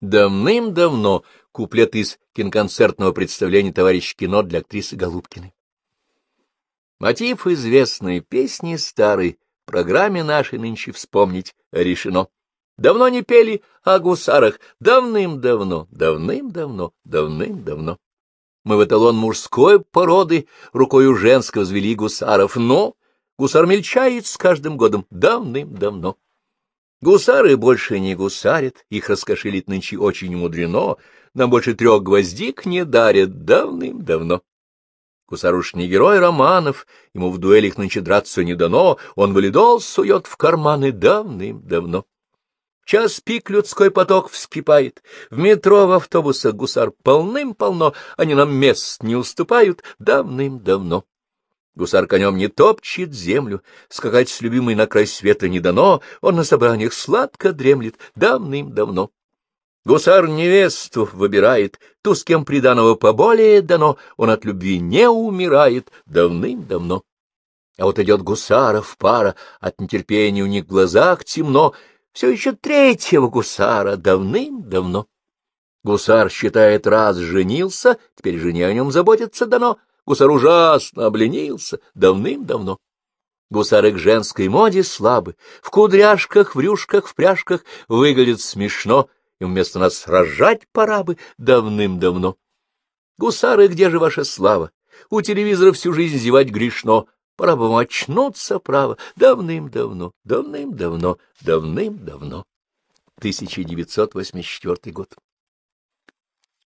Давным-давно куплет из киноконцертного представления «Товарищ кино» для актрисы Голубкиной. Мотив известной песни старой, в программе нашей нынче вспомнить решено. Давно не пели о гусарах, давным-давно, давным-давно, давным-давно. Мы в эталон мужской породы рукою женской взвели гусаров, но гусар мельчает с каждым годом давным-давно. Гусары больше не гусарят, их раскошелить нынче очень мудрено, нам больше трех гвоздик не дарят давным-давно. Гусар уж не герой романов, ему в дуэлях нынче драться не дано, он валидол сует в карманы давным-давно час пик людской поток вскипает, в метро, в автобусах гусар полным-полно, они нам мест не уступают давным-давно. Гусар конем не топчет землю, скакать с любимой на край света не дано, он на собраниях сладко дремлет давным-давно. Гусар невесту выбирает, ту, с кем приданого поболее дано, он от любви не умирает давным-давно. А вот идет гусаров пара, от нетерпения у них в глазах темно, все еще третьего гусара давным-давно. Гусар, считает, раз женился, теперь жене о нем заботиться дано. Гусар ужасно обленился давным-давно. Гусары к женской моде слабы, в кудряшках, в рюшках, в пряжках выглядит смешно, и вместо нас сражать пора бы давным-давно. Гусары, где же ваша слава? У телевизора всю жизнь зевать грешно, Пора бы вам очнуться, право, давным-давно, давным-давно, давным-давно. 1984 год.